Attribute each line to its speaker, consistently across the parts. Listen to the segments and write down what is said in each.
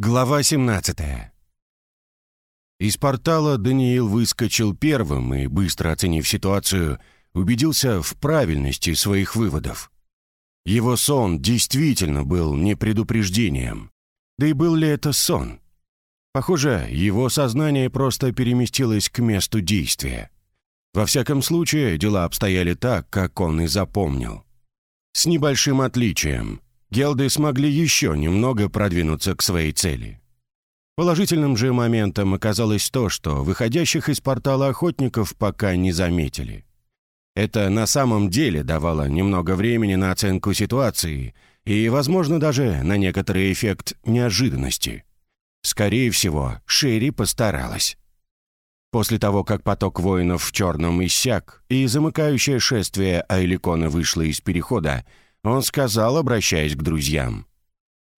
Speaker 1: Глава 17 Из портала Даниил выскочил первым и, быстро оценив ситуацию, убедился в правильности своих выводов. Его сон действительно был не предупреждением. Да и был ли это сон? Похоже, его сознание просто переместилось к месту действия. Во всяком случае, дела обстояли так, как он и запомнил. С небольшим отличием. Гелды смогли еще немного продвинуться к своей цели. Положительным же моментом оказалось то, что выходящих из портала охотников пока не заметили. Это на самом деле давало немного времени на оценку ситуации и, возможно, даже на некоторый эффект неожиданности. Скорее всего, Шерри постаралась. После того, как поток воинов в черном иссяк и замыкающее шествие Айликона вышло из перехода, он сказал, обращаясь к друзьям.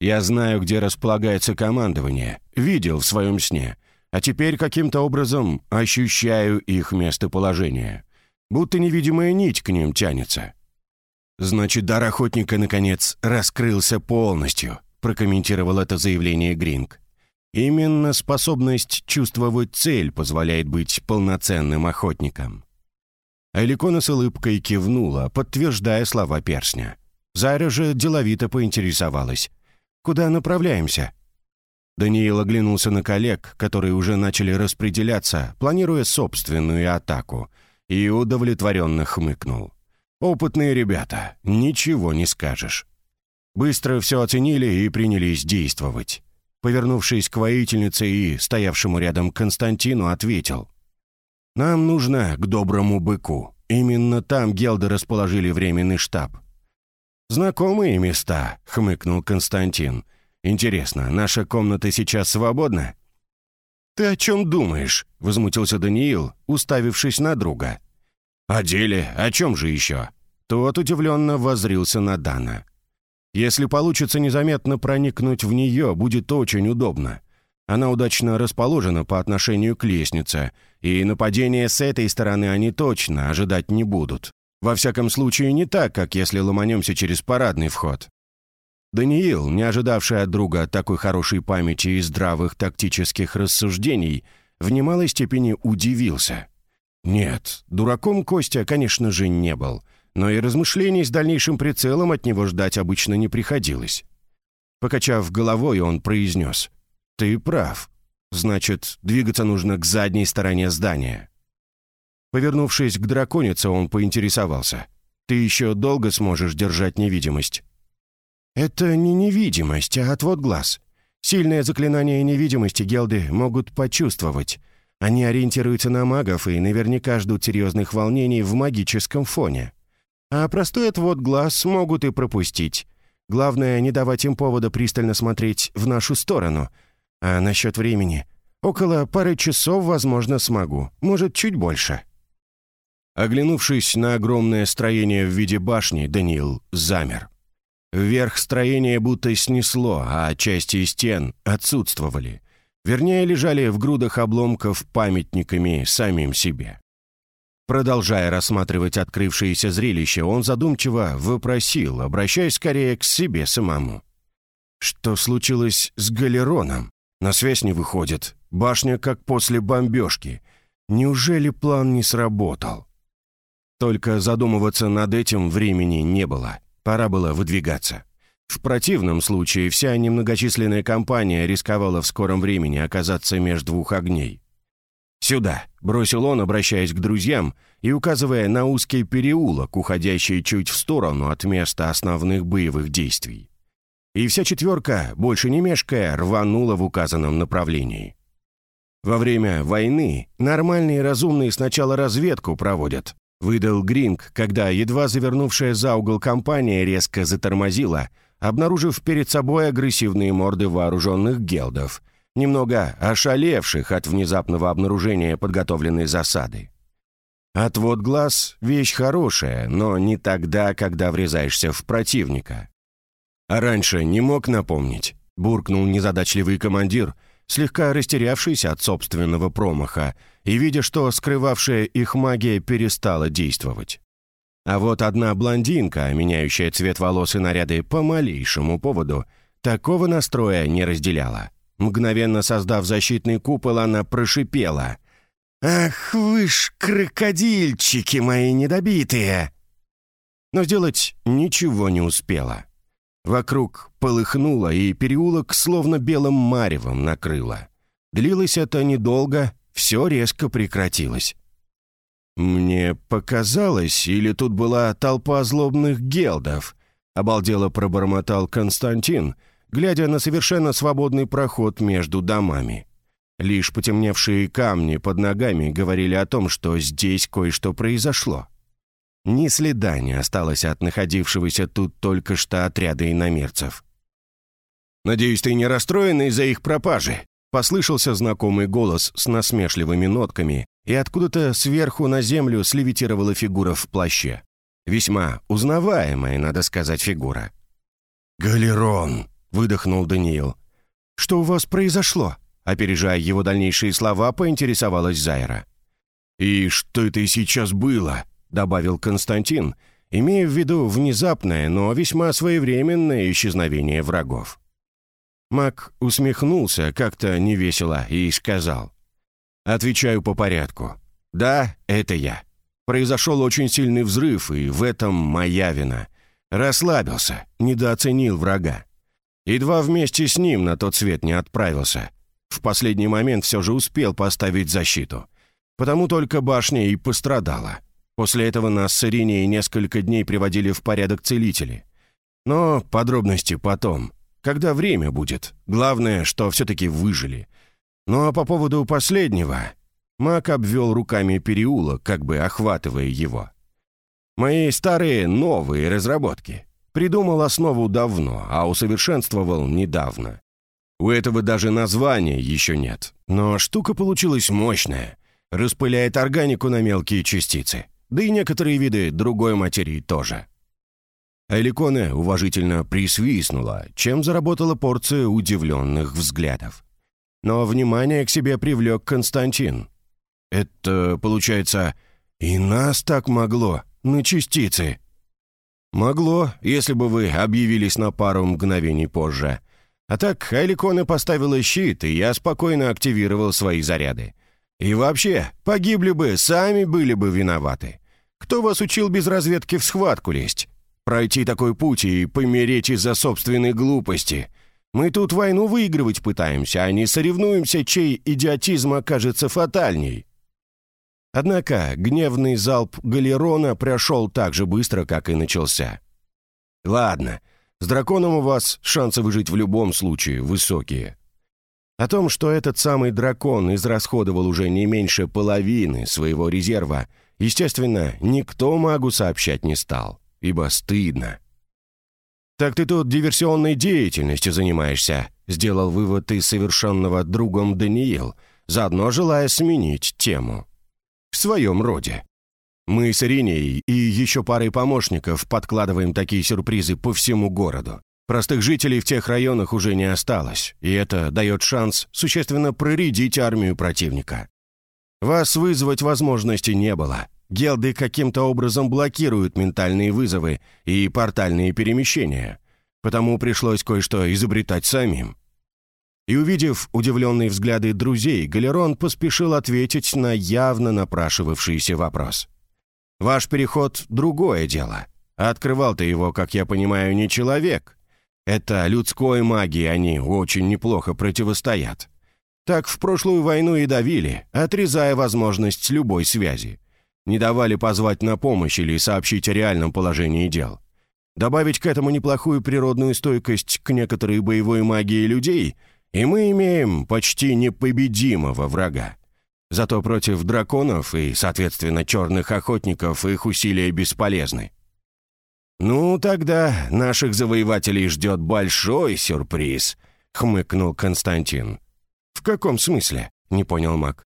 Speaker 1: «Я знаю, где располагается командование, видел в своем сне, а теперь каким-то образом ощущаю их местоположение, будто невидимая нить к ним тянется». «Значит, дар охотника, наконец, раскрылся полностью», прокомментировал это заявление Гринг. «Именно способность чувствовать цель позволяет быть полноценным охотником». Аликона с улыбкой кивнула, подтверждая слова персня. Заря же деловито поинтересовалась. «Куда направляемся?» Даниил оглянулся на коллег, которые уже начали распределяться, планируя собственную атаку, и удовлетворенно хмыкнул. «Опытные ребята, ничего не скажешь». Быстро все оценили и принялись действовать. Повернувшись к воительнице и стоявшему рядом Константину, ответил. «Нам нужно к доброму быку. Именно там Гелды расположили временный штаб. «Знакомые места», — хмыкнул Константин. «Интересно, наша комната сейчас свободна?» «Ты о чем думаешь?» — возмутился Даниил, уставившись на друга. «О деле? О чем же еще?» Тот удивленно возрился на Дана. «Если получится незаметно проникнуть в нее, будет очень удобно. Она удачно расположена по отношению к лестнице, и нападения с этой стороны они точно ожидать не будут. Во всяком случае, не так, как если ломанемся через парадный вход. Даниил, не ожидавший от друга такой хорошей памяти и здравых тактических рассуждений, в немалой степени удивился. Нет, дураком Костя, конечно же, не был, но и размышлений с дальнейшим прицелом от него ждать обычно не приходилось. Покачав головой, он произнес «Ты прав. Значит, двигаться нужно к задней стороне здания». Повернувшись к драконице, он поинтересовался. «Ты еще долго сможешь держать невидимость?» «Это не невидимость, а отвод глаз. Сильное заклинание невидимости гелды могут почувствовать. Они ориентируются на магов и наверняка ждут серьезных волнений в магическом фоне. А простой отвод глаз могут и пропустить. Главное, не давать им повода пристально смотреть в нашу сторону. А насчет времени? Около пары часов, возможно, смогу. Может, чуть больше». Оглянувшись на огромное строение в виде башни, Даниил замер. Вверх строение будто снесло, а части стен отсутствовали. Вернее, лежали в грудах обломков памятниками самим себе. Продолжая рассматривать открывшееся зрелище, он задумчиво вопросил, обращаясь скорее к себе самому. «Что случилось с Галероном? На связь не выходит. Башня как после бомбежки. Неужели план не сработал?» Только задумываться над этим времени не было. Пора было выдвигаться. В противном случае вся немногочисленная компания рисковала в скором времени оказаться между двух огней. «Сюда», — бросил он, обращаясь к друзьям и указывая на узкий переулок, уходящий чуть в сторону от места основных боевых действий. И вся четверка, больше не мешкая, рванула в указанном направлении. Во время войны нормальные и разумные сначала разведку проводят, Выдал Гринг, когда едва завернувшая за угол компания резко затормозила, обнаружив перед собой агрессивные морды вооруженных гелдов, немного ошалевших от внезапного обнаружения подготовленной засады. Отвод глаз — вещь хорошая, но не тогда, когда врезаешься в противника. А раньше не мог напомнить, буркнул незадачливый командир, слегка растерявшийся от собственного промаха, и видя, что скрывавшая их магия перестала действовать. А вот одна блондинка, меняющая цвет волос и наряды по малейшему поводу, такого настроя не разделяла. Мгновенно создав защитный купол, она прошипела. «Ах вы ж, крокодильчики мои недобитые!» Но сделать ничего не успела. Вокруг полыхнуло, и переулок словно белым маревом накрыло. Длилось это недолго, все резко прекратилось. «Мне показалось, или тут была толпа злобных гелдов?» — обалдело пробормотал Константин, глядя на совершенно свободный проход между домами. Лишь потемневшие камни под ногами говорили о том, что здесь кое-что произошло. Ни следа не осталось от находившегося тут только что отряда иномерцев. «Надеюсь, ты не расстроен из-за их пропажи?» Послышался знакомый голос с насмешливыми нотками, и откуда-то сверху на землю слевитировала фигура в плаще. Весьма узнаваемая, надо сказать, фигура. «Галерон!» — выдохнул Даниил. «Что у вас произошло?» Опережая его дальнейшие слова, поинтересовалась Зайра. «И что это сейчас было?» — добавил Константин, имея в виду внезапное, но весьма своевременное исчезновение врагов. Мак усмехнулся как-то невесело и сказал. «Отвечаю по порядку. Да, это я. Произошел очень сильный взрыв, и в этом моя вина. Расслабился, недооценил врага. Едва вместе с ним на тот свет не отправился. В последний момент все же успел поставить защиту. Потому только башня и пострадала. После этого нас с Ириней несколько дней приводили в порядок целители. Но подробности потом, когда время будет. Главное, что все-таки выжили. Ну а по поводу последнего... Мак обвел руками переулок, как бы охватывая его. «Мои старые, новые разработки. Придумал основу давно, а усовершенствовал недавно. У этого даже названия еще нет. Но штука получилась мощная. Распыляет органику на мелкие частицы. Да и некоторые виды другой материи тоже. Эликоне уважительно присвистнула, чем заработала порция удивленных взглядов. Но внимание к себе привлек Константин. «Это, получается, и нас так могло, на частицы?» «Могло, если бы вы объявились на пару мгновений позже. А так Эликоне поставила щит, и я спокойно активировал свои заряды. И вообще, погибли бы, сами были бы виноваты. Кто вас учил без разведки в схватку лезть? Пройти такой путь и помереть из-за собственной глупости. Мы тут войну выигрывать пытаемся, а не соревнуемся, чей идиотизм окажется фатальней». Однако гневный залп Галерона прошел так же быстро, как и начался. «Ладно, с драконом у вас шансы выжить в любом случае высокие». О том, что этот самый дракон израсходовал уже не меньше половины своего резерва, естественно, никто магу сообщать не стал, ибо стыдно. «Так ты тут диверсионной деятельностью занимаешься», — сделал вывод из совершенного другом Даниил, заодно желая сменить тему в своем роде. Мы с Ириней и еще парой помощников подкладываем такие сюрпризы по всему городу. Простых жителей в тех районах уже не осталось, и это дает шанс существенно проредить армию противника. Вас вызвать возможности не было. Гелды каким-то образом блокируют ментальные вызовы и портальные перемещения, потому пришлось кое-что изобретать самим. И увидев удивленные взгляды друзей, Галерон поспешил ответить на явно напрашивавшийся вопрос. «Ваш переход — другое дело. Открывал ты его, как я понимаю, не человек. Это людской магии они очень неплохо противостоят. Так в прошлую войну и давили, отрезая возможность любой связи. Не давали позвать на помощь или сообщить о реальном положении дел. Добавить к этому неплохую природную стойкость к некоторой боевой магии людей — и мы имеем почти непобедимого врага. Зато против драконов и, соответственно, черных охотников их усилия бесполезны. «Ну, тогда наших завоевателей ждет большой сюрприз», — хмыкнул Константин. «В каком смысле?» — не понял маг.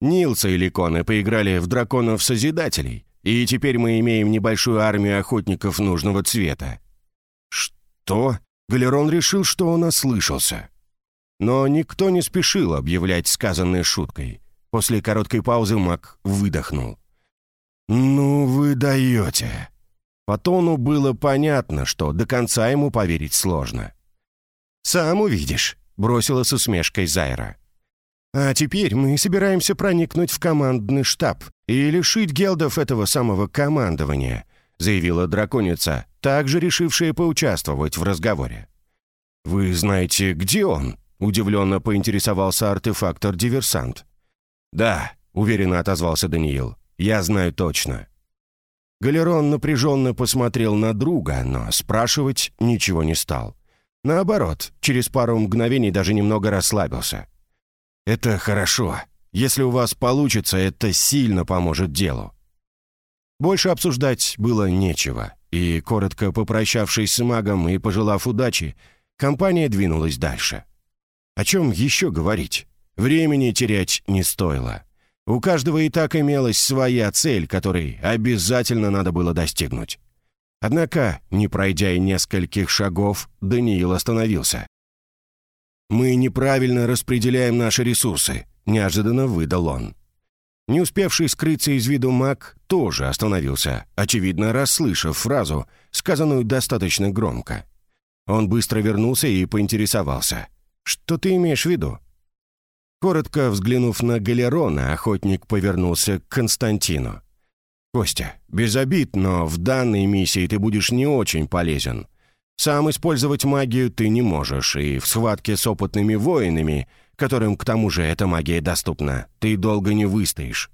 Speaker 1: «Нилса и Ликоны поиграли в драконов-созидателей, и теперь мы имеем небольшую армию охотников нужного цвета». «Что?» — Галерон решил, что он ослышался. Но никто не спешил объявлять сказанной шуткой. После короткой паузы Мак выдохнул. «Ну вы даете!» По тону было понятно, что до конца ему поверить сложно. «Сам увидишь», — бросила с усмешкой Зайра. «А теперь мы собираемся проникнуть в командный штаб и лишить гелдов этого самого командования», заявила драконица, также решившая поучаствовать в разговоре. «Вы знаете, где он?» — удивленно поинтересовался артефактор-диверсант. «Да», — уверенно отозвался Даниил, — «я знаю точно». Галерон напряженно посмотрел на друга, но спрашивать ничего не стал. Наоборот, через пару мгновений даже немного расслабился. «Это хорошо. Если у вас получится, это сильно поможет делу». Больше обсуждать было нечего, и, коротко попрощавшись с магом и пожелав удачи, компания двинулась дальше. О чем еще говорить? Времени терять не стоило. У каждого и так имелась своя цель, которой обязательно надо было достигнуть. Однако, не пройдя и нескольких шагов, Даниил остановился. «Мы неправильно распределяем наши ресурсы», — неожиданно выдал он. Не успевший скрыться из виду маг тоже остановился, очевидно расслышав фразу, сказанную достаточно громко. Он быстро вернулся и поинтересовался. «Что ты имеешь в виду?» Коротко взглянув на Галерона, охотник повернулся к Константину. «Костя, без обид, но в данной миссии ты будешь не очень полезен. Сам использовать магию ты не можешь, и в схватке с опытными воинами, которым к тому же эта магия доступна, ты долго не выстоишь».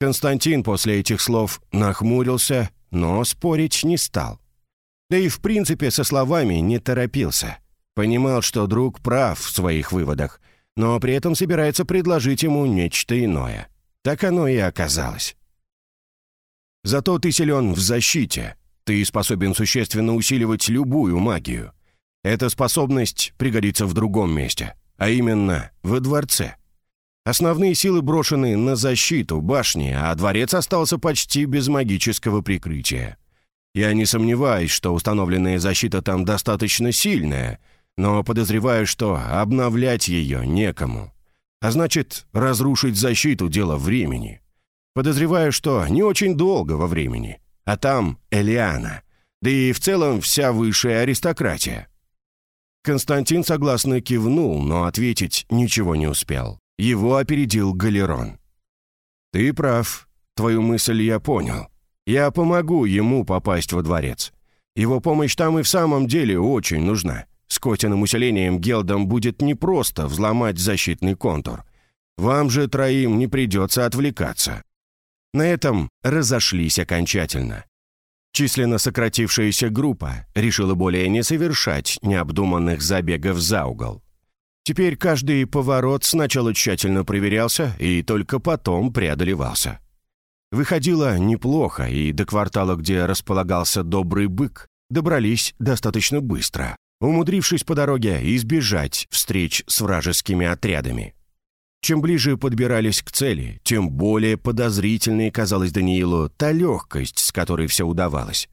Speaker 1: Константин после этих слов нахмурился, но спорить не стал. Да и в принципе со словами не торопился. Понимал, что друг прав в своих выводах, но при этом собирается предложить ему нечто иное. Так оно и оказалось. Зато ты силен в защите. Ты способен существенно усиливать любую магию. Эта способность пригодится в другом месте, а именно во дворце. Основные силы брошены на защиту башни, а дворец остался почти без магического прикрытия. Я не сомневаюсь, что установленная защита там достаточно сильная, но подозреваю, что обновлять ее некому. А значит, разрушить защиту — дело времени. Подозреваю, что не очень долго во времени. А там Элиана. Да и в целом вся высшая аристократия. Константин согласно кивнул, но ответить ничего не успел. Его опередил Галерон. «Ты прав. Твою мысль я понял. Я помогу ему попасть во дворец. Его помощь там и в самом деле очень нужна. С Котиным усилением Гелдам будет непросто взломать защитный контур. Вам же троим не придется отвлекаться. На этом разошлись окончательно. Численно сократившаяся группа решила более не совершать необдуманных забегов за угол. Теперь каждый поворот сначала тщательно проверялся и только потом преодолевался. Выходило неплохо, и до квартала, где располагался добрый бык, добрались достаточно быстро, умудрившись по дороге избежать встреч с вражескими отрядами. Чем ближе подбирались к цели, тем более подозрительной казалась Даниилу та легкость, с которой все удавалось.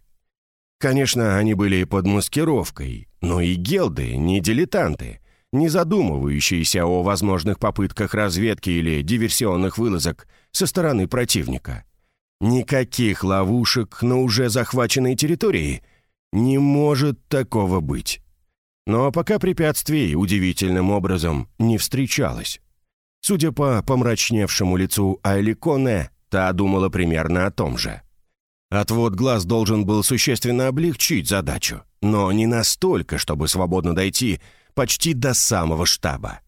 Speaker 1: Конечно, они были под маскировкой, но и гелды не дилетанты, не задумывающиеся о возможных попытках разведки или диверсионных вылазок со стороны противника. Никаких ловушек на уже захваченной территории не может такого быть. Но пока препятствий удивительным образом не встречалось. Судя по помрачневшему лицу Айликоне, та думала примерно о том же. Отвод глаз должен был существенно облегчить задачу, но не настолько, чтобы свободно дойти почти до самого штаба.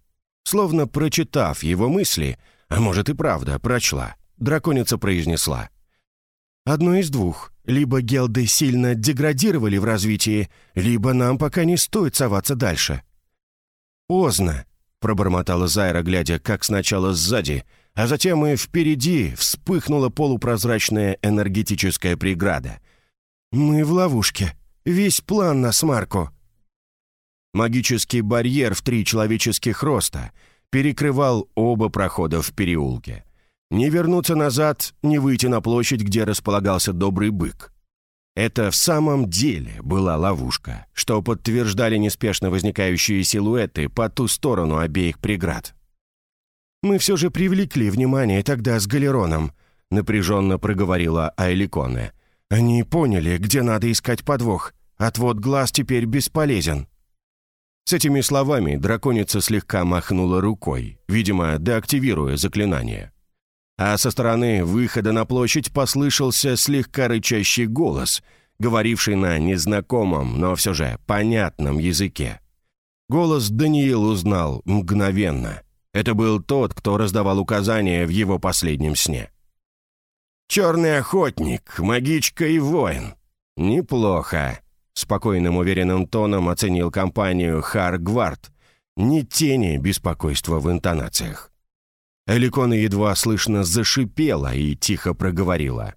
Speaker 1: Словно прочитав его мысли, а может и правда прочла, драконица произнесла. «Одно из двух. Либо гелды сильно деградировали в развитии, либо нам пока не стоит соваться дальше». «Поздно», пробормотала Зайра, глядя, как сначала сзади, а затем и впереди вспыхнула полупрозрачная энергетическая преграда. «Мы в ловушке. Весь план на смарку». Магический барьер в три человеческих роста перекрывал оба прохода в переулке. Не вернуться назад, не выйти на площадь, где располагался добрый бык. Это в самом деле была ловушка, что подтверждали неспешно возникающие силуэты по ту сторону обеих преград. «Мы все же привлекли внимание тогда с Галероном», — напряженно проговорила Айликоне. «Они поняли, где надо искать подвох. Отвод глаз теперь бесполезен». С этими словами драконица слегка махнула рукой, видимо, деактивируя заклинание. А со стороны выхода на площадь послышался слегка рычащий голос, говоривший на незнакомом, но все же понятном языке. Голос Даниил узнал мгновенно. Это был тот, кто раздавал указания в его последнем сне. «Черный охотник, магичка и воин. Неплохо», — спокойным уверенным тоном оценил компанию Харгвард. Ни тени беспокойства в интонациях. Эликона едва слышно зашипела и тихо проговорила.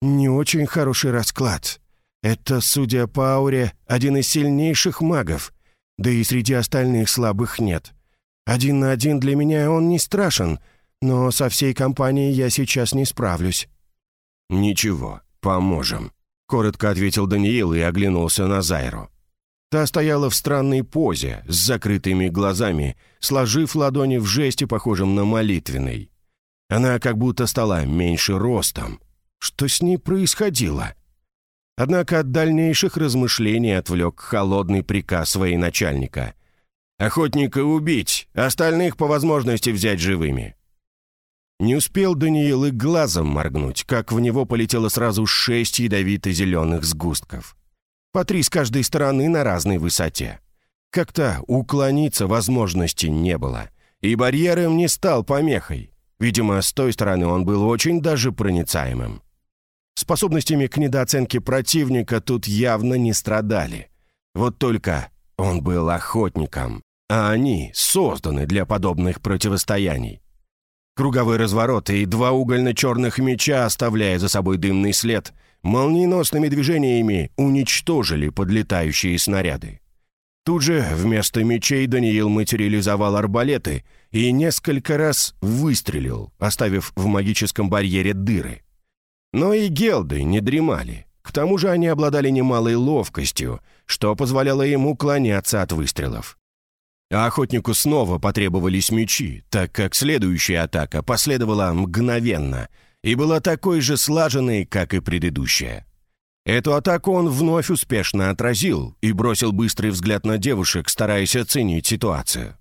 Speaker 1: «Не очень хороший расклад. Это, судя по ауре, один из сильнейших магов, да и среди остальных слабых нет. Один на один для меня он не страшен, но со всей компанией я сейчас не справлюсь». «Ничего, поможем», — коротко ответил Даниил и оглянулся на Зайру. Та стояла в странной позе, с закрытыми глазами, сложив ладони в жесте, похожем на молитвенный. Она как будто стала меньше ростом. Что с ней происходило? Однако от дальнейших размышлений отвлек холодный приказ своей начальника. «Охотника убить, остальных по возможности взять живыми». Не успел Даниил и глазом моргнуть, как в него полетело сразу шесть ядовито-зеленых сгустков. По три с каждой стороны на разной высоте. Как-то уклониться возможности не было, и барьером не стал помехой. Видимо, с той стороны он был очень даже проницаемым. Способностями к недооценке противника тут явно не страдали. Вот только он был охотником, а они созданы для подобных противостояний. Круговой разворот и два угольно-черных меча, оставляя за собой дымный след, молниеносными движениями уничтожили подлетающие снаряды. Тут же вместо мечей Даниил материализовал арбалеты и несколько раз выстрелил, оставив в магическом барьере дыры. Но и гелды не дремали. К тому же они обладали немалой ловкостью, что позволяло ему уклоняться от выстрелов. А охотнику снова потребовались мечи, так как следующая атака последовала мгновенно и была такой же слаженной, как и предыдущая. Эту атаку он вновь успешно отразил и бросил быстрый взгляд на девушек, стараясь оценить ситуацию.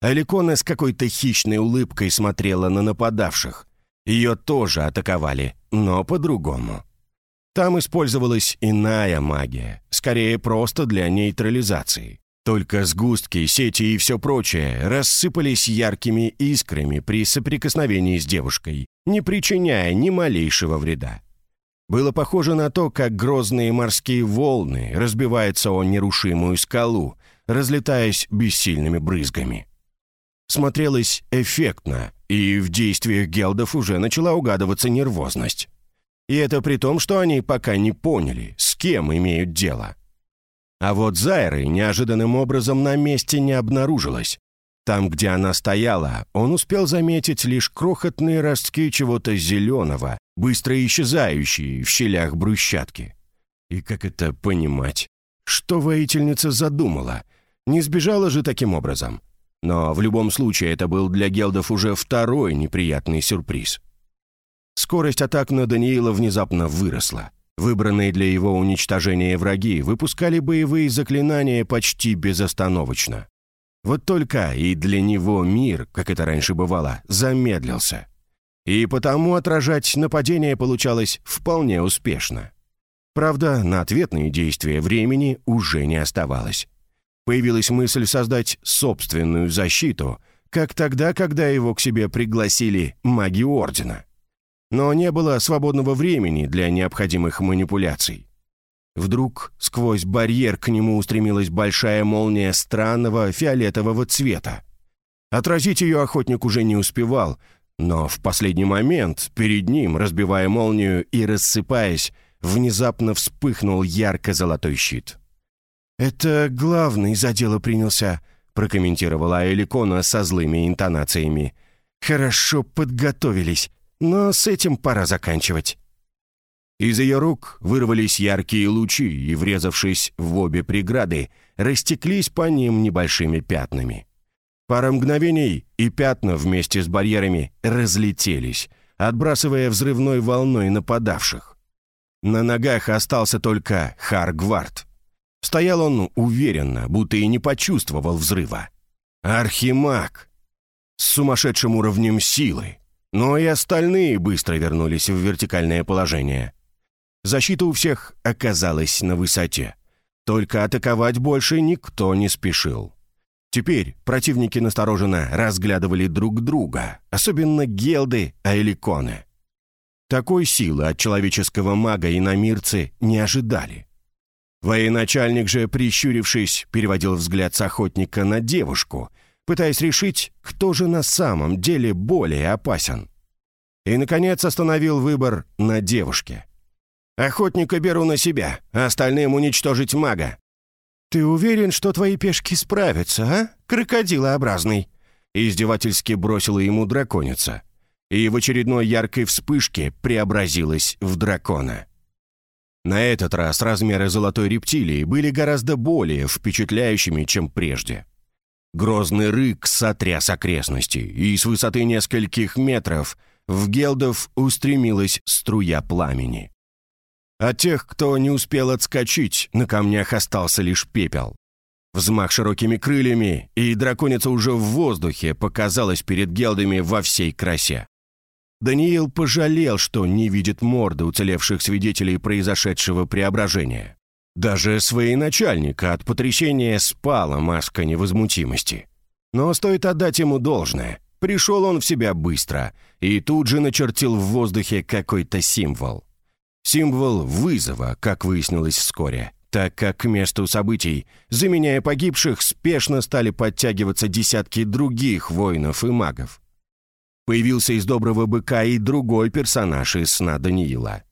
Speaker 1: Аликона с какой-то хищной улыбкой смотрела на нападавших. Ее тоже атаковали, но по-другому. Там использовалась иная магия, скорее просто для нейтрализации. Только сгустки, сети и все прочее рассыпались яркими искрами при соприкосновении с девушкой, не причиняя ни малейшего вреда. Было похоже на то, как грозные морские волны разбиваются о нерушимую скалу, разлетаясь бессильными брызгами. Смотрелось эффектно, и в действиях гелдов уже начала угадываться нервозность. И это при том, что они пока не поняли, с кем имеют дело. А вот Зайры неожиданным образом на месте не обнаружилось. Там, где она стояла, он успел заметить лишь крохотные ростки чего-то зеленого, быстро исчезающие в щелях брусчатки. И как это понимать? Что воительница задумала? Не сбежала же таким образом? Но в любом случае это был для гелдов уже второй неприятный сюрприз. Скорость атак на Даниила внезапно выросла. Выбранные для его уничтожения враги выпускали боевые заклинания почти безостановочно. Вот только и для него мир, как это раньше бывало, замедлился. И потому отражать нападение получалось вполне успешно. Правда, на ответные действия времени уже не оставалось. Появилась мысль создать собственную защиту, как тогда, когда его к себе пригласили маги Ордена но не было свободного времени для необходимых манипуляций. Вдруг сквозь барьер к нему устремилась большая молния странного фиолетового цвета. Отразить ее охотник уже не успевал, но в последний момент перед ним, разбивая молнию и рассыпаясь, внезапно вспыхнул ярко-золотой щит. «Это главный за дело принялся», — прокомментировала Эликона со злыми интонациями. «Хорошо подготовились. Но с этим пора заканчивать». Из ее рук вырвались яркие лучи и, врезавшись в обе преграды, растеклись по ним небольшими пятнами. Пара мгновений, и пятна вместе с барьерами разлетелись, отбрасывая взрывной волной нападавших. На ногах остался только Харгвард. Стоял он уверенно, будто и не почувствовал взрыва. Архимаг! С сумасшедшим уровнем силы. Но и остальные быстро вернулись в вертикальное положение. Защита у всех оказалась на высоте. Только атаковать больше никто не спешил. Теперь противники настороженно разглядывали друг друга, особенно гелды Аэликоны. Такой силы от человеческого мага и намирцы не ожидали. Военачальник же, прищурившись, переводил взгляд с охотника на девушку, пытаясь решить, кто же на самом деле более опасен. И, наконец, остановил выбор на девушке. «Охотника беру на себя, а остальным уничтожить мага. «Ты уверен, что твои пешки справятся, а, крокодилообразный?» Издевательски бросила ему драконица. И в очередной яркой вспышке преобразилась в дракона. На этот раз размеры золотой рептилии были гораздо более впечатляющими, чем прежде. Грозный рык сотряс окрестности, и с высоты нескольких метров в гелдов устремилась струя пламени. От тех, кто не успел отскочить, на камнях остался лишь пепел. Взмах широкими крыльями, и драконица уже в воздухе показалась перед гелдами во всей красе. Даниил пожалел, что не видит морды уцелевших свидетелей произошедшего преображения. Даже своей начальника от потрясения спала маска невозмутимости. Но стоит отдать ему должное. Пришел он в себя быстро и тут же начертил в воздухе какой-то символ. Символ вызова, как выяснилось вскоре, так как к месту событий, заменяя погибших, спешно стали подтягиваться десятки других воинов и магов. Появился из доброго быка и другой персонаж из сна Даниила.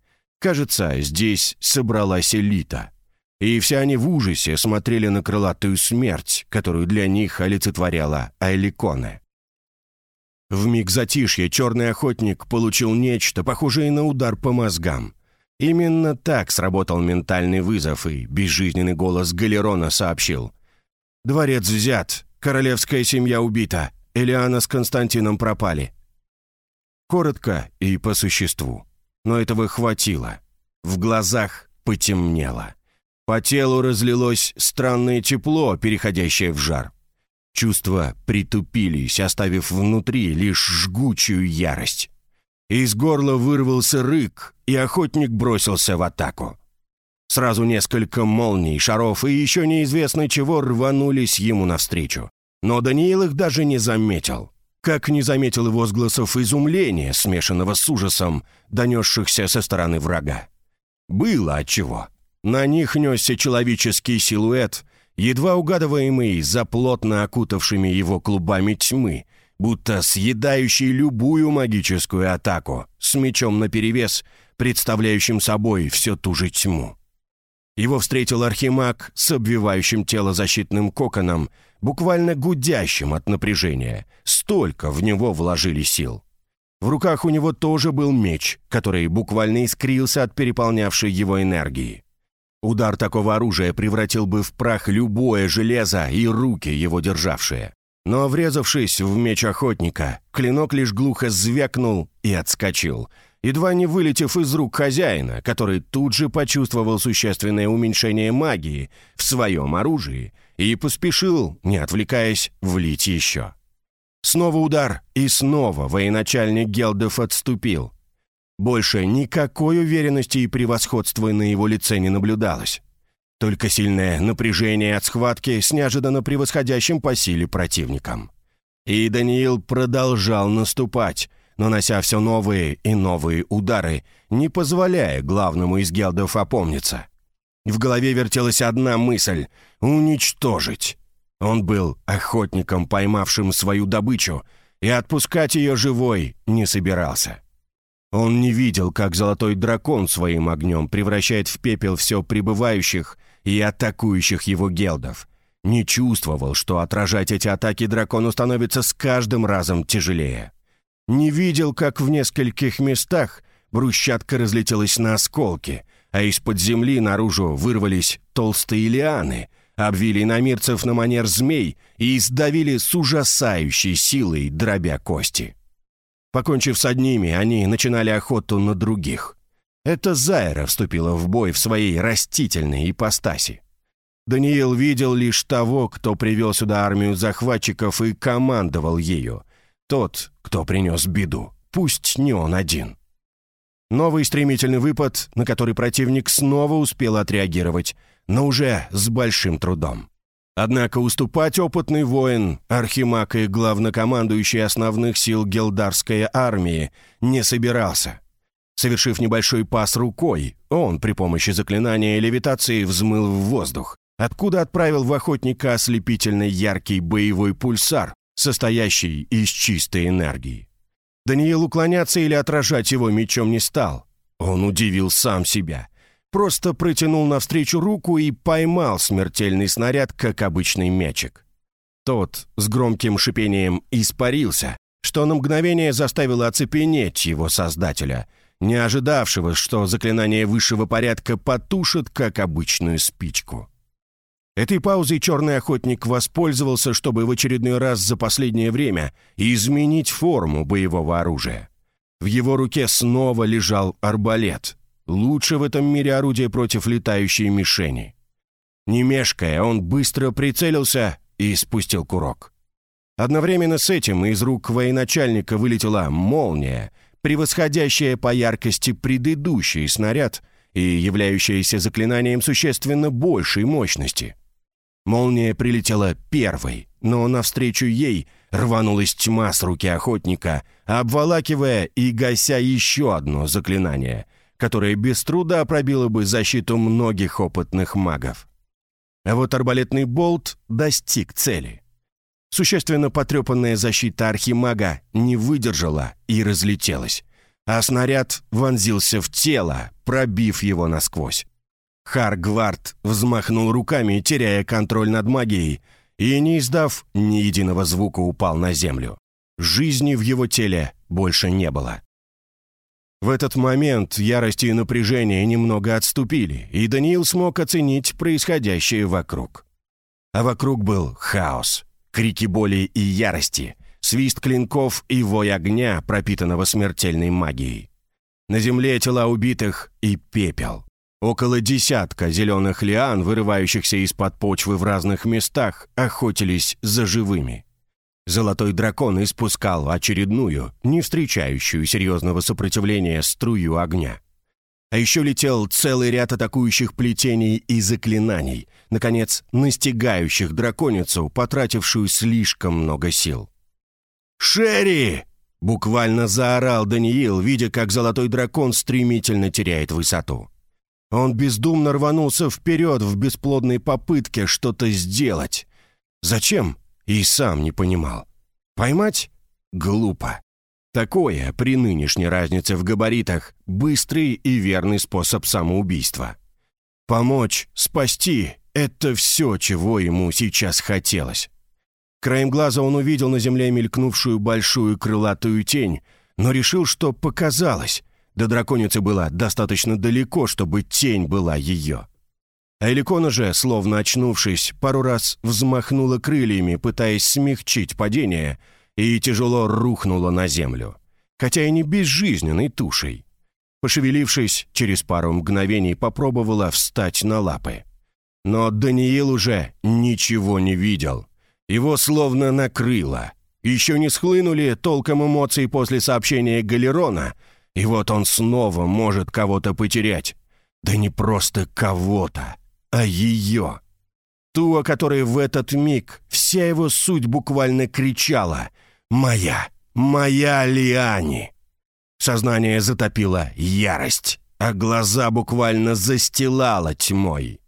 Speaker 1: Кажется, здесь собралась элита. И все они в ужасе смотрели на крылатую смерть, которую для них олицетворяла Айликоне. В миг затишья черный охотник получил нечто, похожее на удар по мозгам. Именно так сработал ментальный вызов, и безжизненный голос Галерона сообщил. «Дворец взят, королевская семья убита, Элиана с Константином пропали». Коротко и по существу. Но этого хватило. В глазах потемнело. По телу разлилось странное тепло, переходящее в жар. Чувства притупились, оставив внутри лишь жгучую ярость. Из горла вырвался рык, и охотник бросился в атаку. Сразу несколько молний, шаров и еще неизвестно чего рванулись ему навстречу. Но Даниил их даже не заметил. Как не заметил и возгласов изумления, смешанного с ужасом, донесшихся со стороны врага. Было отчего. На них несся человеческий силуэт, едва угадываемый за плотно окутавшими его клубами тьмы, будто съедающий любую магическую атаку, с мечом наперевес, представляющим собой всю ту же тьму. Его встретил архимаг с обвивающим тело защитным коконом, буквально гудящим от напряжения. Столько в него вложили сил. В руках у него тоже был меч, который буквально искрился от переполнявшей его энергии. Удар такого оружия превратил бы в прах любое железо и руки, его державшие. Но, врезавшись в меч охотника, клинок лишь глухо звякнул и отскочил, едва не вылетев из рук хозяина, который тут же почувствовал существенное уменьшение магии в своем оружии и поспешил, не отвлекаясь, влить еще. Снова удар, и снова военачальник Гелдов отступил. Больше никакой уверенности и превосходства на его лице не наблюдалось. Только сильное напряжение от схватки с неожиданно превосходящим по силе противником. И Даниил продолжал наступать, нанося все новые и новые удары, не позволяя главному из гелдов опомниться. В голове вертелась одна мысль — уничтожить. Он был охотником, поймавшим свою добычу, и отпускать ее живой не собирался. Он не видел, как золотой дракон своим огнем превращает в пепел все прибывающих и атакующих его гелдов. Не чувствовал, что отражать эти атаки дракону становится с каждым разом тяжелее. Не видел, как в нескольких местах брусчатка разлетелась на осколки, а из-под земли наружу вырвались толстые лианы, обвили намирцев на манер змей и сдавили с ужасающей силой, дробя кости. Покончив с одними, они начинали охоту на других. Это Зайра вступила в бой в своей растительной ипостаси. Даниил видел лишь того, кто привел сюда армию захватчиков и командовал ею. Тот, кто принес беду. Пусть не он один. Новый стремительный выпад, на который противник снова успел отреагировать, но уже с большим трудом. Однако уступать опытный воин, архимаг и главнокомандующий основных сил гелдарской армии не собирался. Совершив небольшой пас рукой, он при помощи заклинания левитации взмыл в воздух, откуда отправил в охотника ослепительный яркий боевой пульсар, состоящий из чистой энергии. Даниил уклоняться или отражать его мечом не стал. Он удивил сам себя. Просто протянул навстречу руку и поймал смертельный снаряд, как обычный мячик. Тот с громким шипением испарился, что на мгновение заставило оцепенеть его создателя, не ожидавшего, что заклинание высшего порядка потушит, как обычную спичку. Этой паузой черный охотник воспользовался, чтобы в очередной раз за последнее время изменить форму боевого оружия. В его руке снова лежал арбалет. Лучше в этом мире орудие против летающей мишени. Не мешкая, он быстро прицелился и спустил курок. Одновременно с этим из рук военачальника вылетела молния, превосходящая по яркости предыдущий снаряд и являющаяся заклинанием существенно большей мощности. Молния прилетела первой, но навстречу ей рванулась тьма с руки охотника, обволакивая и гася еще одно заклинание, которое без труда пробило бы защиту многих опытных магов. А вот арбалетный болт достиг цели. Существенно потрепанная защита архимага не выдержала и разлетелась, а снаряд вонзился в тело, пробив его насквозь. Харгвард взмахнул руками, теряя контроль над магией, и, не издав ни единого звука, упал на землю. Жизни в его теле больше не было. В этот момент ярость и напряжение немного отступили, и Даниил смог оценить происходящее вокруг. А вокруг был хаос, крики боли и ярости, свист клинков и вой огня, пропитанного смертельной магией. На земле тела убитых и пепел. Около десятка зеленых лиан, вырывающихся из-под почвы в разных местах, охотились за живыми. Золотой дракон испускал очередную, не встречающую серьезного сопротивления, струю огня. А еще летел целый ряд атакующих плетений и заклинаний, наконец, настигающих драконицу, потратившую слишком много сил. «Шерри!» — буквально заорал Даниил, видя, как золотой дракон стремительно теряет высоту. Он бездумно рванулся вперед в бесплодной попытке что-то сделать. Зачем? И сам не понимал. Поймать? Глупо. Такое, при нынешней разнице в габаритах, быстрый и верный способ самоубийства. Помочь, спасти — это все, чего ему сейчас хотелось. Краем глаза он увидел на земле мелькнувшую большую крылатую тень, но решил, что показалось. До драконицы было достаточно далеко, чтобы тень была ее. А Эликона же, словно очнувшись, пару раз взмахнула крыльями, пытаясь смягчить падение, и тяжело рухнула на землю, хотя и не безжизненной тушей. Пошевелившись, через пару мгновений попробовала встать на лапы. Но Даниил уже ничего не видел. Его словно накрыло. Еще не схлынули толком эмоции после сообщения Галерона — и вот он снова может кого-то потерять. Да не просто кого-то, а ее. Ту, о которой в этот миг вся его суть буквально кричала «Моя! Моя Лиани!» Сознание затопило ярость, а глаза буквально застилало тьмой.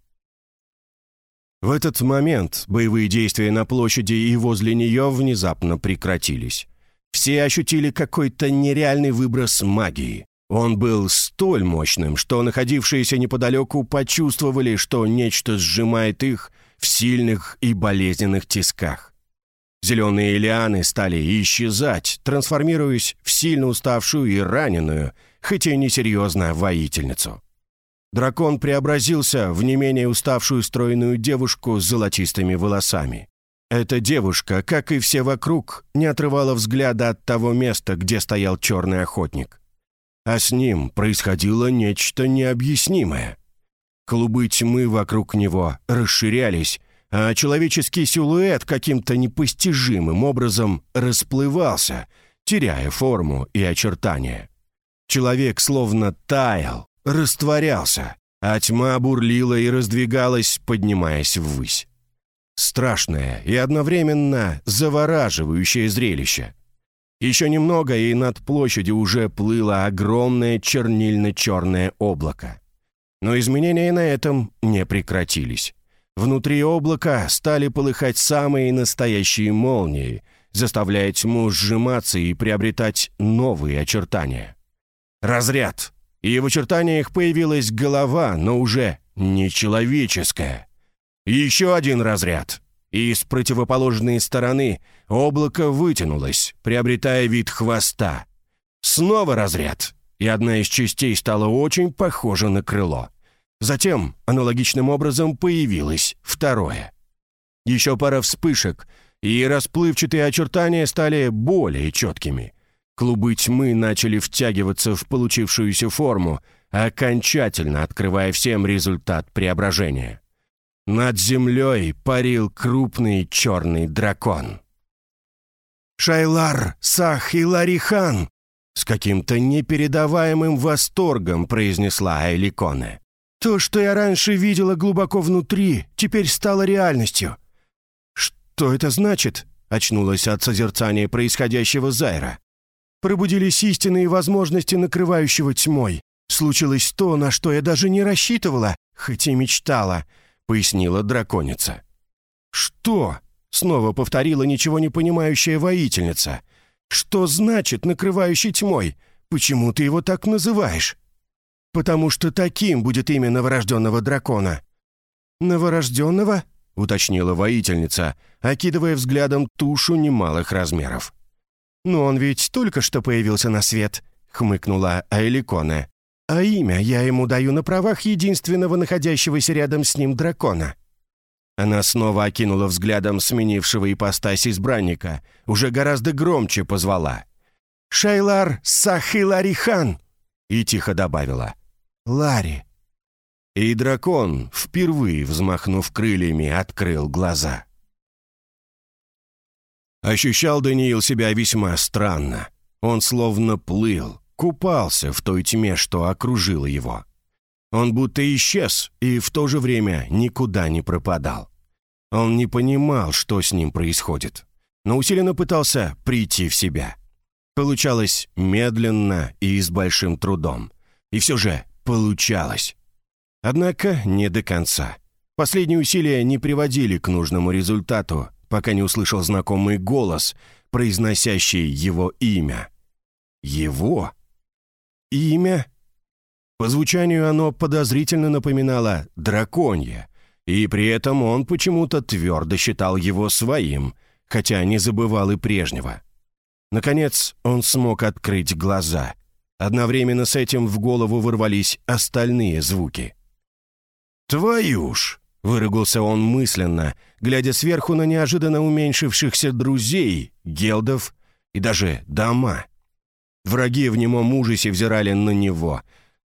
Speaker 1: В этот момент боевые действия на площади и возле нее внезапно прекратились. Все ощутили какой-то нереальный выброс магии. Он был столь мощным, что находившиеся неподалеку почувствовали, что нечто сжимает их в сильных и болезненных тисках. Зеленые лианы стали исчезать, трансформируясь в сильно уставшую и раненую, хоть и несерьезно, воительницу. Дракон преобразился в не менее уставшую стройную девушку с золотистыми волосами. Эта девушка, как и все вокруг, не отрывала взгляда от того места, где стоял черный охотник. А с ним происходило нечто необъяснимое. Клубы тьмы вокруг него расширялись, а человеческий силуэт каким-то непостижимым образом расплывался, теряя форму и очертания. Человек словно таял, растворялся, а тьма бурлила и раздвигалась, поднимаясь ввысь. Страшное и одновременно завораживающее зрелище. Еще немного, и над площадью уже плыло огромное чернильно-черное облако. Но изменения на этом не прекратились. Внутри облака стали полыхать самые настоящие молнии, заставляя тьму сжиматься и приобретать новые очертания. Разряд. И в очертаниях появилась голова, но уже не человеческая. Еще один разряд. И с противоположной стороны облако вытянулось, приобретая вид хвоста. Снова разряд, и одна из частей стала очень похожа на крыло. Затем аналогичным образом появилось второе. Еще пара вспышек, и расплывчатые очертания стали более четкими. Клубы тьмы начали втягиваться в получившуюся форму, окончательно открывая всем результат преображения. Над землей парил крупный черный дракон. «Шайлар Сах и Ларихан!» С каким-то непередаваемым восторгом произнесла Айликоне. То, что я раньше видела глубоко внутри, теперь стало реальностью. Что это значит? Очнулась от созерцания происходящего Зайра. Пробудились истинные возможности накрывающего тьмой. Случилось то, на что я даже не рассчитывала, хоть и мечтала, пояснила драконица. Что? Снова повторила ничего не понимающая воительница. Что значит накрывающий тьмой? Почему ты его так называешь? потому что таким будет имя новорожденного дракона». «Новорожденного?» — уточнила воительница, окидывая взглядом тушу немалых размеров. «Но он ведь только что появился на свет», — хмыкнула Айликоне. «А имя я ему даю на правах единственного находящегося рядом с ним дракона». Она снова окинула взглядом сменившего ипостась избранника, уже гораздо громче позвала. «Шайлар Сахиларихан!» и тихо добавила. Ларри!» И дракон, впервые взмахнув крыльями, открыл глаза. Ощущал Даниил себя весьма странно. Он словно плыл, купался в той тьме, что окружила его. Он будто исчез и в то же время никуда не пропадал. Он не понимал, что с ним происходит, но усиленно пытался прийти в себя. Получалось медленно и с большим трудом. И все же Получалось. Однако не до конца. Последние усилия не приводили к нужному результату, пока не услышал знакомый голос, произносящий его имя. Его? Имя? По звучанию оно подозрительно напоминало «драконье», и при этом он почему-то твердо считал его своим, хотя не забывал и прежнего. Наконец он смог открыть глаза Одновременно с этим в голову ворвались остальные звуки. «Твою ж!» — выругался он мысленно, глядя сверху на неожиданно уменьшившихся друзей, гелдов и даже дома. Враги в немом ужасе взирали на него.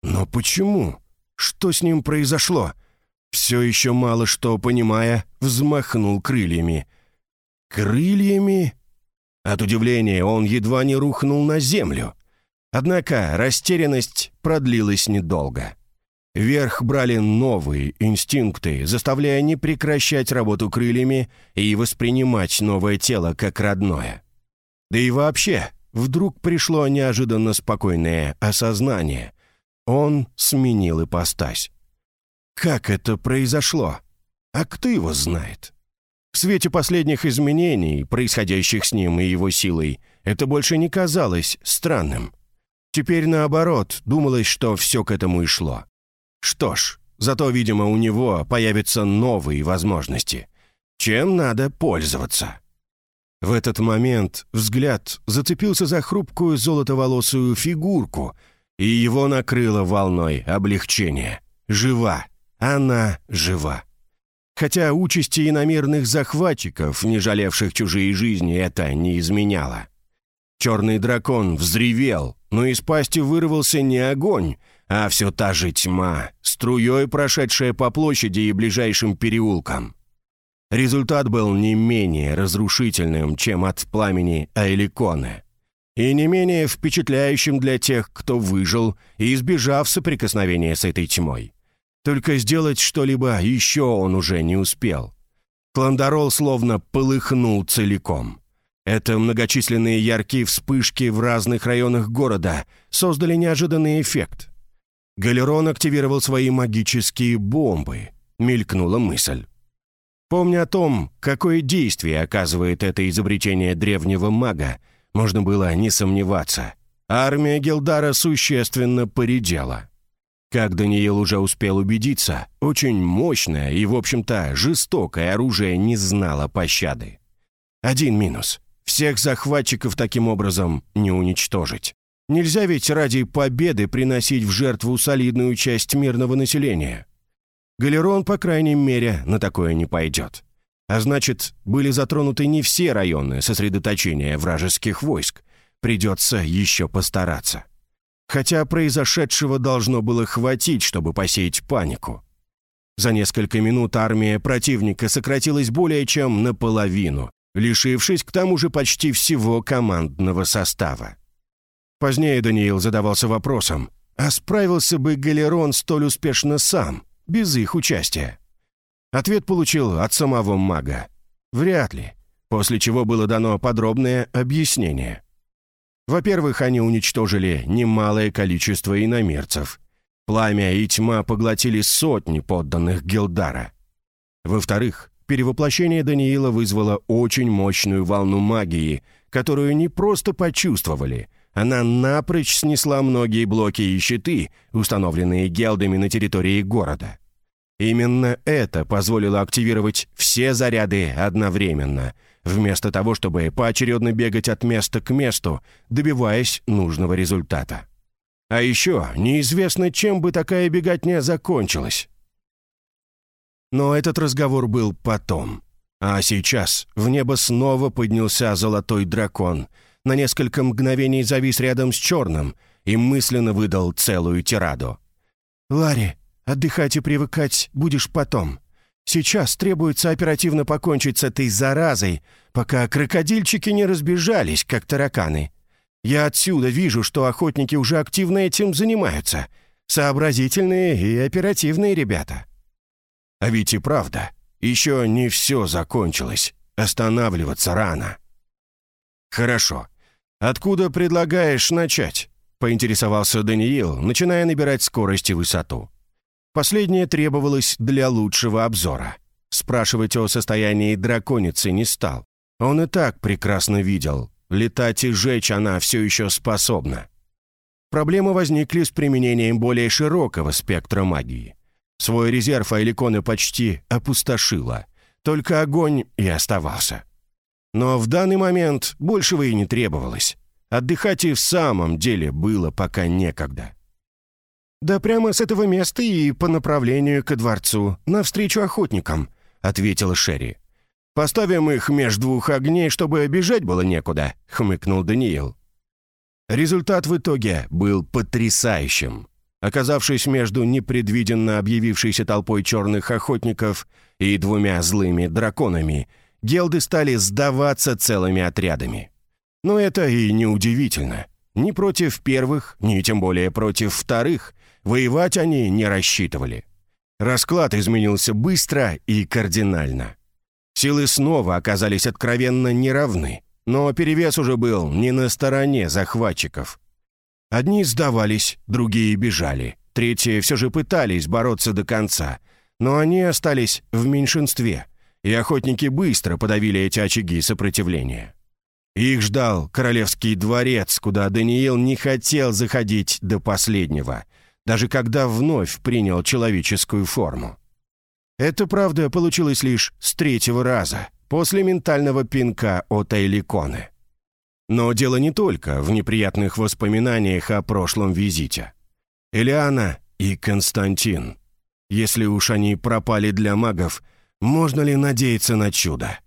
Speaker 1: Но почему? Что с ним произошло? Все еще мало что понимая, взмахнул крыльями. «Крыльями?» От удивления он едва не рухнул на землю. Однако растерянность продлилась недолго. Вверх брали новые инстинкты, заставляя не прекращать работу крыльями и воспринимать новое тело как родное. Да и вообще, вдруг пришло неожиданно спокойное осознание. Он сменил ипостась. Как это произошло? А кто его знает? В свете последних изменений, происходящих с ним и его силой, это больше не казалось странным. Теперь наоборот, думалось, что все к этому и шло. Что ж, зато, видимо, у него появятся новые возможности. Чем надо пользоваться? В этот момент взгляд зацепился за хрупкую золотоволосую фигурку, и его накрыло волной облегчения. Жива. Она жива. Хотя участи иномерных захватчиков, не жалевших чужие жизни, это не изменяло. Черный дракон взревел, но из пасти вырвался не огонь, а все та же тьма, струей прошедшая по площади и ближайшим переулкам. Результат был не менее разрушительным, чем от пламени Аэликоны, и не менее впечатляющим для тех, кто выжил и избежав соприкосновения с этой тьмой. Только сделать что-либо еще он уже не успел. Кландорол словно полыхнул целиком. Это многочисленные яркие вспышки в разных районах города создали неожиданный эффект. Галерон активировал свои магические бомбы. Мелькнула мысль. Помня о том, какое действие оказывает это изобретение древнего мага, можно было не сомневаться. Армия Гелдара существенно поредела. Как Даниил уже успел убедиться, очень мощное и, в общем-то, жестокое оружие не знало пощады. Один минус. Всех захватчиков таким образом не уничтожить. Нельзя ведь ради победы приносить в жертву солидную часть мирного населения. Галерон, по крайней мере, на такое не пойдет. А значит, были затронуты не все районы сосредоточения вражеских войск. Придется еще постараться. Хотя произошедшего должно было хватить, чтобы посеять панику. За несколько минут армия противника сократилась более чем наполовину, лишившись к тому же почти всего командного состава. Позднее Даниил задавался вопросом, а справился бы Галерон столь успешно сам – без их участия? Ответ получил от самого мага. Вряд ли. После чего было дано подробное объяснение. Во-первых, они уничтожили немалое количество иномерцев. Пламя и тьма поглотили сотни подданных Гилдара. Во-вторых, перевоплощение Даниила вызвало очень мощную волну магии, которую не просто почувствовали, она напрочь снесла многие блоки и щиты, установленные гелдами на территории города. Именно это позволило активировать все заряды одновременно, вместо того, чтобы поочередно бегать от места к месту, добиваясь нужного результата. А еще неизвестно, чем бы такая беготня закончилась. Но этот разговор был потом. А сейчас в небо снова поднялся золотой дракон, на несколько мгновений завис рядом с черным и мысленно выдал целую тираду. «Ларри, Отдыхать и привыкать будешь потом. Сейчас требуется оперативно покончить с этой заразой, пока крокодильчики не разбежались, как тараканы. Я отсюда вижу, что охотники уже активно этим занимаются. Сообразительные и оперативные ребята. А ведь и правда, еще не все закончилось. Останавливаться рано. Хорошо. Откуда предлагаешь начать? Поинтересовался Даниил, начиная набирать скорость и высоту. Последнее требовалось для лучшего обзора. Спрашивать о состоянии драконицы не стал. Он и так прекрасно видел. Летать и жечь она все еще способна. Проблемы возникли с применением более широкого спектра магии. Свой резерв Айликона почти опустошила. Только огонь и оставался. Но в данный момент большего и не требовалось. Отдыхать и в самом деле было пока некогда. «Да прямо с этого места и по направлению ко дворцу, навстречу охотникам», — ответила Шерри. «Поставим их меж двух огней, чтобы бежать было некуда», — хмыкнул Даниил. Результат в итоге был потрясающим. Оказавшись между непредвиденно объявившейся толпой черных охотников и двумя злыми драконами, гелды стали сдаваться целыми отрядами. Но это и не удивительно. Ни против первых, ни тем более против вторых Воевать они не рассчитывали. Расклад изменился быстро и кардинально. Силы снова оказались откровенно неравны, но перевес уже был не на стороне захватчиков. Одни сдавались, другие бежали, третьи все же пытались бороться до конца, но они остались в меньшинстве, и охотники быстро подавили эти очаги сопротивления. Их ждал королевский дворец, куда Даниил не хотел заходить до последнего — даже когда вновь принял человеческую форму. Это, правда, получилось лишь с третьего раза, после ментального пинка от Эйликоны. Но дело не только в неприятных воспоминаниях о прошлом визите. Элиана и Константин. Если уж они пропали для магов, можно ли надеяться на чудо?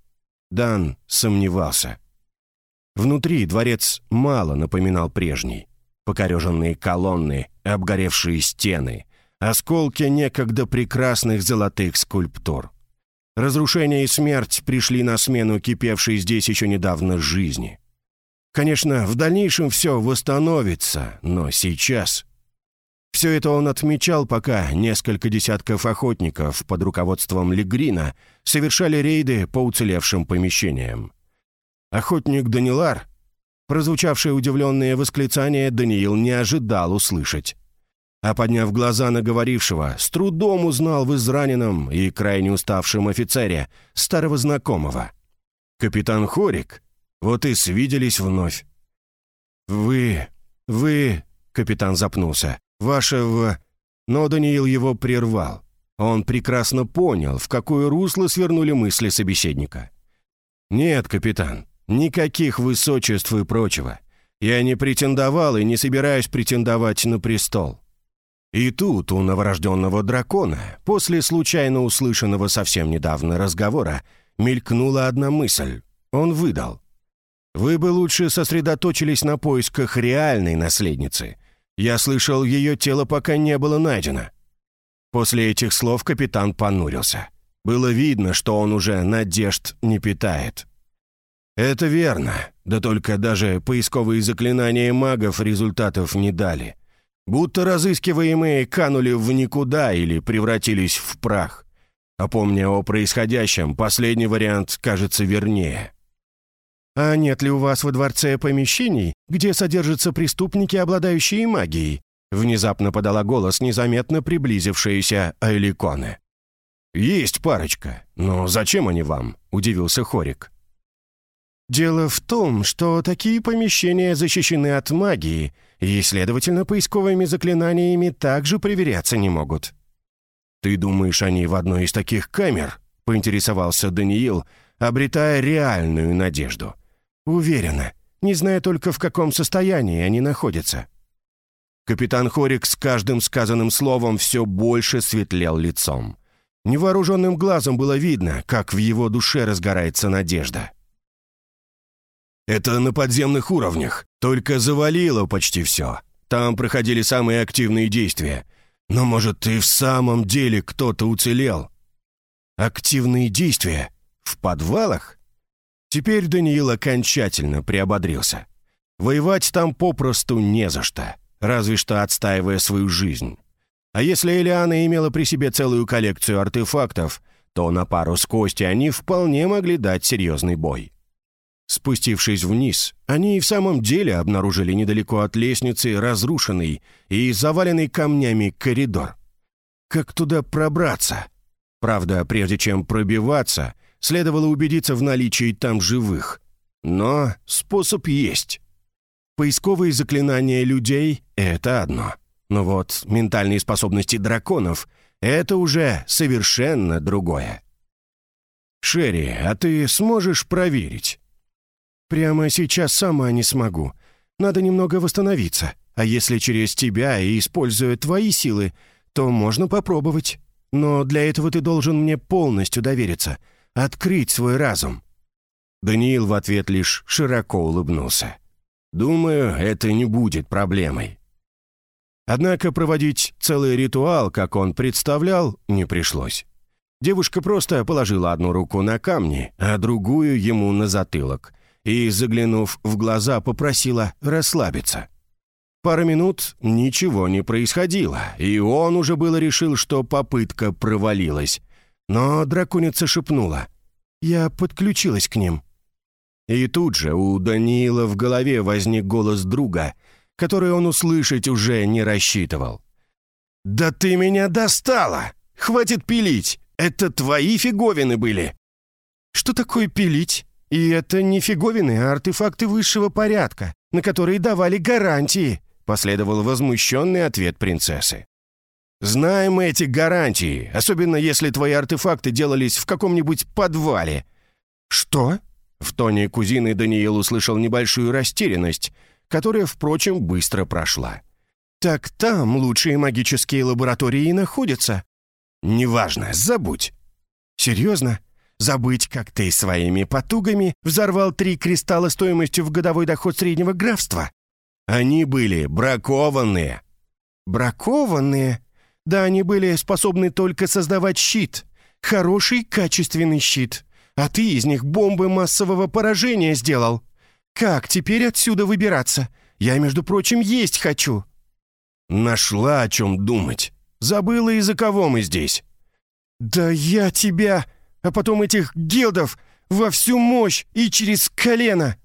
Speaker 1: Дан сомневался. Внутри дворец мало напоминал прежний. Покореженные колонны, обгоревшие стены, осколки некогда прекрасных золотых скульптур. Разрушение и смерть пришли на смену кипевшей здесь еще недавно жизни. Конечно, в дальнейшем все восстановится, но сейчас... Все это он отмечал, пока несколько десятков охотников под руководством Легрина совершали рейды по уцелевшим помещениям. Охотник Данилар, прозвучавшее удивленное восклицание, Даниил не ожидал услышать. А подняв глаза на говорившего, с трудом узнал в израненном и крайне уставшем офицере старого знакомого. Капитан Хорик, вот и свиделись вновь. «Вы... вы...» — капитан запнулся. «Вашего...» Но Даниил его прервал. Он прекрасно понял, в какое русло свернули мысли собеседника. «Нет, капитан, никаких высочеств и прочего. Я не претендовал и не собираюсь претендовать на престол. И тут у новорожденного дракона, после случайно услышанного совсем недавно разговора, мелькнула одна мысль. Он выдал. «Вы бы лучше сосредоточились на поисках реальной наследницы. Я слышал, ее тело пока не было найдено». После этих слов капитан понурился. Было видно, что он уже надежд не питает. «Это верно, да только даже поисковые заклинания магов результатов не дали. Будто разыскиваемые канули в никуда или превратились в прах. А помня о происходящем, последний вариант кажется вернее. «А нет ли у вас во дворце помещений, где содержатся преступники, обладающие магией?» Внезапно подала голос незаметно приблизившаяся Айликоне. «Есть парочка, но зачем они вам?» – удивился Хорик. Дело в том, что такие помещения защищены от магии, и, следовательно, поисковыми заклинаниями также проверяться не могут. «Ты думаешь, они в одной из таких камер?» — поинтересовался Даниил, обретая реальную надежду. «Уверена, не зная только, в каком состоянии они находятся». Капитан Хорик с каждым сказанным словом все больше светлел лицом. Невооруженным глазом было видно, как в его душе разгорается надежда. Это на подземных уровнях. Только завалило почти все. Там проходили самые активные действия. Но, может, и в самом деле кто-то уцелел? Активные действия? В подвалах? Теперь Даниил окончательно приободрился. Воевать там попросту не за что, разве что отстаивая свою жизнь. А если Элиана имела при себе целую коллекцию артефактов, то на пару с Костей они вполне могли дать серьезный бой. Спустившись вниз, они и в самом деле обнаружили недалеко от лестницы разрушенный и заваленный камнями коридор. Как туда пробраться? Правда, прежде чем пробиваться, следовало убедиться в наличии там живых. Но способ есть. Поисковые заклинания людей — это одно. Но вот ментальные способности драконов — это уже совершенно другое. «Шерри, а ты сможешь проверить?» Прямо сейчас сама не смогу. Надо немного восстановиться. А если через тебя и используя твои силы, то можно попробовать. Но для этого ты должен мне полностью довериться, открыть свой разум». Даниил в ответ лишь широко улыбнулся. «Думаю, это не будет проблемой». Однако проводить целый ритуал, как он представлял, не пришлось. Девушка просто положила одну руку на камни, а другую ему на затылок, и, заглянув в глаза, попросила расслабиться. Пару минут ничего не происходило, и он уже было решил, что попытка провалилась. Но драконица шепнула. «Я подключилась к ним». И тут же у Даниила в голове возник голос друга, который он услышать уже не рассчитывал. «Да ты меня достала! Хватит пилить! Это твои фиговины были!» «Что такое пилить?» И это не фиговины, а артефакты высшего порядка, на которые давали гарантии», — последовал возмущенный ответ принцессы. «Знаем мы эти гарантии, особенно если твои артефакты делались в каком-нибудь подвале». «Что?» — в тоне кузины Даниил услышал небольшую растерянность, которая, впрочем, быстро прошла. «Так там лучшие магические лаборатории и находятся». «Неважно, забудь». «Серьезно? Забыть, как ты своими потугами взорвал три кристалла стоимостью в годовой доход среднего графства? Они были бракованные».
Speaker 2: «Бракованные? Да они были способны только создавать щит. Хороший, качественный щит. А ты из них бомбы массового поражения сделал. Как теперь отсюда выбираться? Я, между прочим, есть хочу».
Speaker 1: «Нашла о чем думать. Забыла, из-за кого мы здесь».
Speaker 2: «Да я тебя, а потом этих гилдов во всю мощь и через колено!»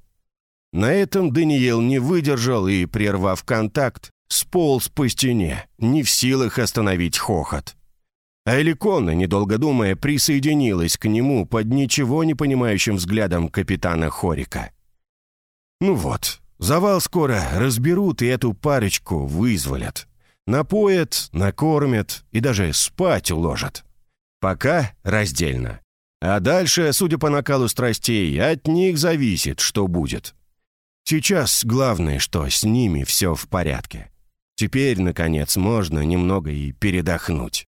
Speaker 1: На этом Даниил не выдержал и, прервав контакт, сполз по стене, не в силах остановить хохот. А Эликона, недолго думая, присоединилась к нему под ничего не понимающим взглядом капитана Хорика. «Ну вот, завал скоро разберут и эту парочку вызволят. Напоят, накормят и даже спать уложат. Пока раздельно. А дальше, судя по накалу страстей, от них зависит, что будет. Сейчас главное, что с ними все в порядке. Теперь, наконец, можно немного и передохнуть.